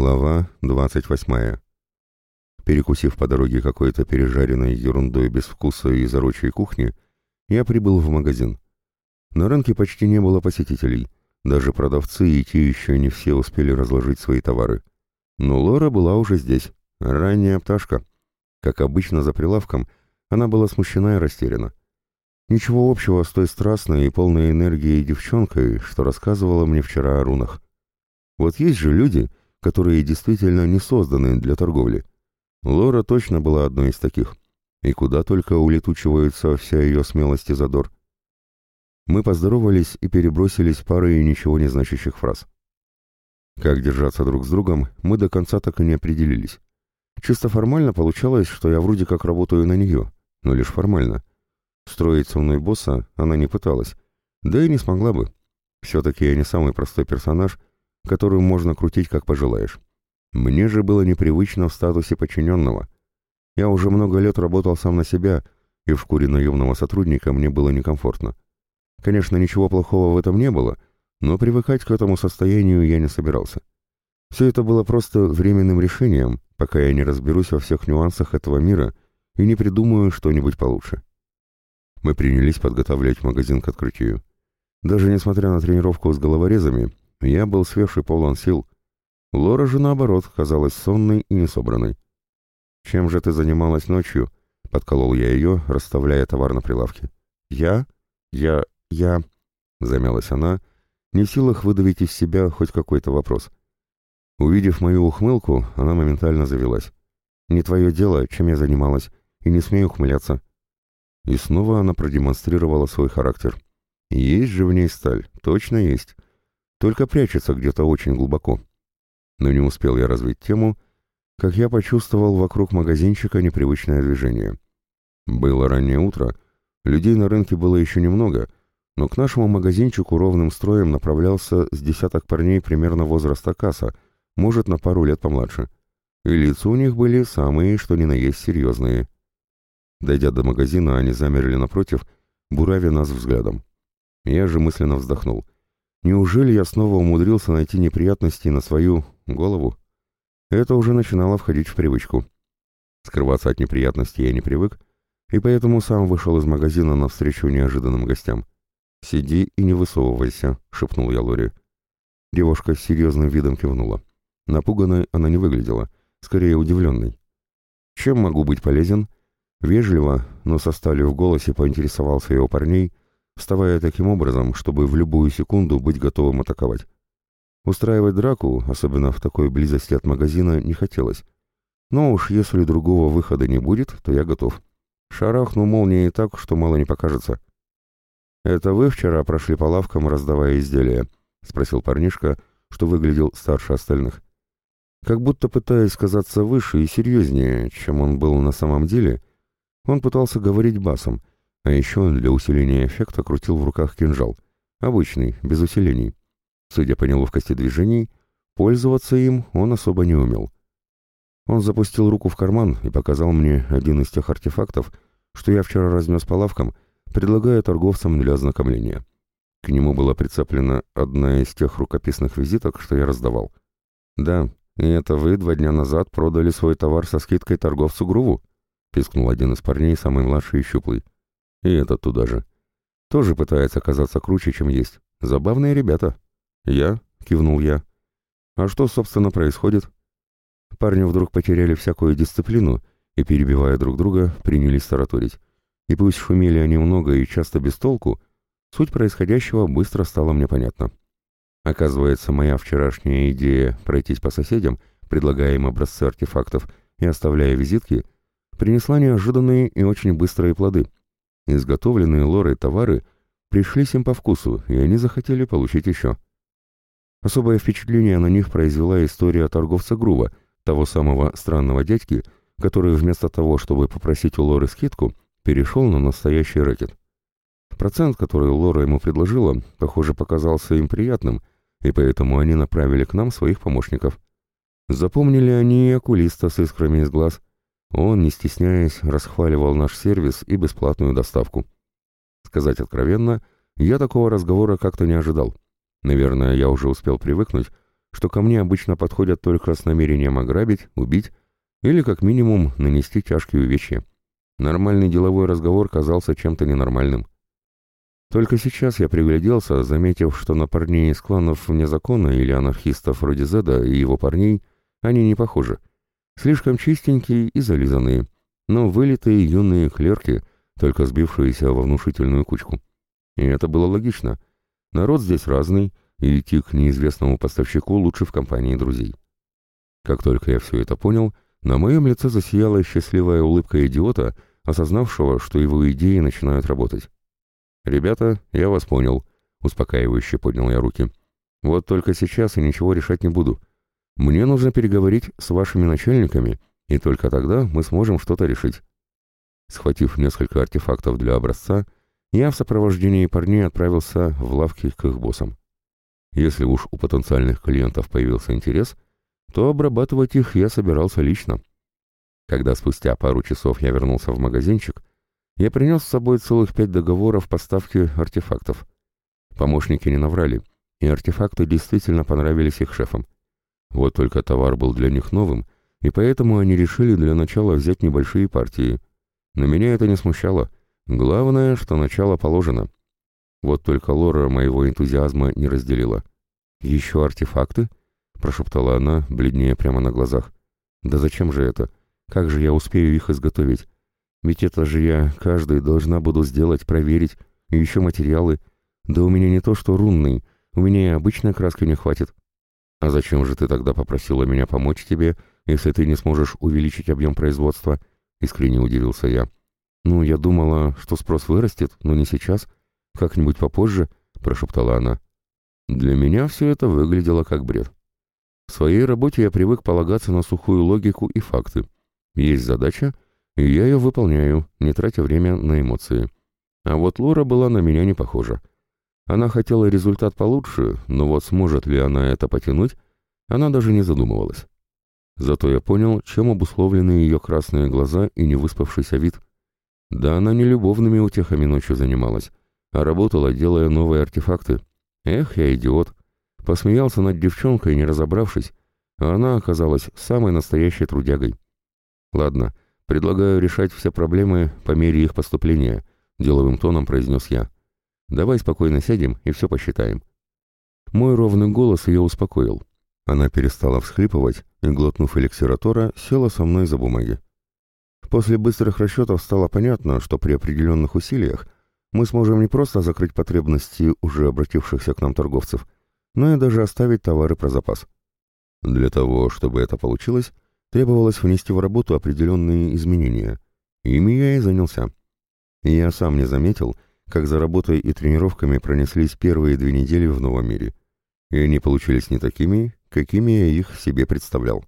Глава 28. Перекусив по дороге какой-то пережаренной ерундой без вкуса и зарочей кухни, я прибыл в магазин. На рынке почти не было посетителей, даже продавцы и те еще не все успели разложить свои товары. Но Лора была уже здесь, ранняя пташка. Как обычно за прилавком, она была смущена и растеряна. Ничего общего с той страстной и полной энергией девчонкой, что рассказывала мне вчера о рунах. Вот есть же люди, которые действительно не созданы для торговли. Лора точно была одной из таких. И куда только улетучивается вся ее смелость и задор. Мы поздоровались и перебросились парой ничего не значащих фраз. Как держаться друг с другом, мы до конца так и не определились. Чисто формально получалось, что я вроде как работаю на нее, но лишь формально. Строить со мной босса она не пыталась, да и не смогла бы. Все-таки я не самый простой персонаж, которую можно крутить как пожелаешь. Мне же было непривычно в статусе подчиненного. Я уже много лет работал сам на себя, и в шкуре наемного сотрудника мне было некомфортно. Конечно, ничего плохого в этом не было, но привыкать к этому состоянию я не собирался. Все это было просто временным решением, пока я не разберусь во всех нюансах этого мира и не придумаю что-нибудь получше. Мы принялись подготавливать магазин к открытию. Даже несмотря на тренировку с головорезами, я был свеж и полон сил. Лора же, наоборот, казалась сонной и несобранной. «Чем же ты занималась ночью?» — подколол я ее, расставляя товар на прилавке. «Я? Я... Я...» — замялась она, не в силах выдавить из себя хоть какой-то вопрос. Увидев мою ухмылку, она моментально завелась. «Не твое дело, чем я занималась, и не смею ухмыляться». И снова она продемонстрировала свой характер. Есть же в ней сталь, точно есть только прячется где-то очень глубоко. Но не успел я развить тему, как я почувствовал вокруг магазинчика непривычное движение. Было раннее утро, людей на рынке было еще немного, но к нашему магазинчику ровным строем направлялся с десяток парней примерно возраста касса, может, на пару лет помладше. И лица у них были самые, что ни на есть, серьезные. Дойдя до магазина, они замерли напротив, буравя нас взглядом. Я же мысленно вздохнул — Неужели я снова умудрился найти неприятности на свою голову? Это уже начинало входить в привычку. Скрываться от неприятностей я не привык, и поэтому сам вышел из магазина навстречу неожиданным гостям. «Сиди и не высовывайся», — шепнул я Лори. Девушка с серьезным видом кивнула. Напуганной она не выглядела, скорее удивленной. «Чем могу быть полезен?» Вежливо, но со сталью в голосе поинтересовался его парней — вставая таким образом, чтобы в любую секунду быть готовым атаковать. Устраивать драку, особенно в такой близости от магазина, не хотелось. Но уж если другого выхода не будет, то я готов. Шарахну молнией так, что мало не покажется. «Это вы вчера прошли по лавкам, раздавая изделия?» — спросил парнишка, что выглядел старше остальных. Как будто пытаясь казаться выше и серьезнее, чем он был на самом деле, он пытался говорить басом — а еще он для усиления эффекта крутил в руках кинжал. Обычный, без усилений. Судя по неловкости движений, пользоваться им он особо не умел. Он запустил руку в карман и показал мне один из тех артефактов, что я вчера разнес по лавкам, предлагая торговцам для ознакомления. К нему была прицеплена одна из тех рукописных визиток, что я раздавал. «Да, и это вы два дня назад продали свой товар со скидкой торговцу Груву?» — пискнул один из парней, самый младший и щуплый. И этот туда же. Тоже пытается казаться круче, чем есть. Забавные ребята. Я? Кивнул я. А что, собственно, происходит? Парни вдруг потеряли всякую дисциплину и, перебивая друг друга, принялись тараторить. И пусть шумели они много и часто без толку, суть происходящего быстро стала мне понятна. Оказывается, моя вчерашняя идея пройтись по соседям, предлагая им образцы артефактов и оставляя визитки, принесла неожиданные и очень быстрые плоды — Изготовленные лорой товары пришлись им по вкусу, и они захотели получить еще. Особое впечатление на них произвела история торговца Грува, того самого странного дядьки, который вместо того, чтобы попросить у Лоры скидку, перешел на настоящий рэкет. Процент, который Лора ему предложила, похоже, показался им приятным, и поэтому они направили к нам своих помощников. Запомнили они и окулиста с искрами из глаз, он, не стесняясь, расхваливал наш сервис и бесплатную доставку. Сказать откровенно, я такого разговора как-то не ожидал. Наверное, я уже успел привыкнуть, что ко мне обычно подходят только с намерением ограбить, убить или, как минимум, нанести тяжкие увечья. Нормальный деловой разговор казался чем-то ненормальным. Только сейчас я пригляделся, заметив, что на парней из кланов вне закона или анархистов вроде Зеда и его парней они не похожи. Слишком чистенькие и зализанные, но вылитые юные клерки, только сбившиеся во внушительную кучку. И это было логично. Народ здесь разный, и идти к неизвестному поставщику лучше в компании друзей. Как только я все это понял, на моем лице засияла счастливая улыбка идиота, осознавшего, что его идеи начинают работать. «Ребята, я вас понял», — успокаивающе поднял я руки. «Вот только сейчас я ничего решать не буду. Мне нужно переговорить с вашими начальниками, и только тогда мы сможем что-то решить». Схватив несколько артефактов для образца, я в сопровождении парней отправился в лавки к их боссам. Если уж у потенциальных клиентов появился интерес, то обрабатывать их я собирался лично. Когда спустя пару часов я вернулся в магазинчик, я принес с собой целых пять договоров поставки артефактов. Помощники не наврали, и артефакты действительно понравились их шефам. Вот только товар был для них новым, и поэтому они решили для начала взять небольшие партии. Но меня это не смущало. Главное, что начало положено. Вот только Лора моего энтузиазма не разделила. «Еще артефакты?» — прошептала она, бледнее прямо на глазах. «Да зачем же это? Как же я успею их изготовить? Ведь это же я каждый должна буду сделать, проверить, и еще материалы. Да у меня не то что рунный, у меня и обычной краски не хватит. А зачем же ты тогда попросила меня помочь тебе, если ты не сможешь увеличить объем производства?» — искренне удивился я. «Ну, я думала, что спрос вырастет, но не сейчас. Как-нибудь попозже», — прошептала она. Для меня все это выглядело как бред. В своей работе я привык полагаться на сухую логику и факты. Есть задача, и я ее выполняю, не тратя время на эмоции. А вот Лора была на меня не похожа. Она хотела результат получше, но вот сможет ли она это потянуть, она даже не задумывалась. Зато я понял, чем обусловлены ее красные глаза и невыспавшийся вид. Да она не любовными утехами ночью занималась, а работала, делая новые артефакты. Эх, я идиот. Посмеялся над девчонкой, не разобравшись, а она оказалась самой настоящей трудягой. Ладно, предлагаю решать все проблемы по мере их поступления, деловым тоном произнес я. Давай спокойно сядем и все посчитаем. Мой ровный голос ее успокоил. Она перестала всхлипывать и, глотнув эликсиратора, села со мной за бумаги. После быстрых расчетов стало понятно, что при определенных усилиях мы сможем не просто закрыть потребности уже обратившихся к нам торговцев, но и даже оставить товары про запас. Для того, чтобы это получилось, требовалось внести в работу определенные изменения. Ими я и занялся. Я сам не заметил, как за работой и тренировками пронеслись первые две недели в новом мире. И они получились не такими, какими я их себе представлял.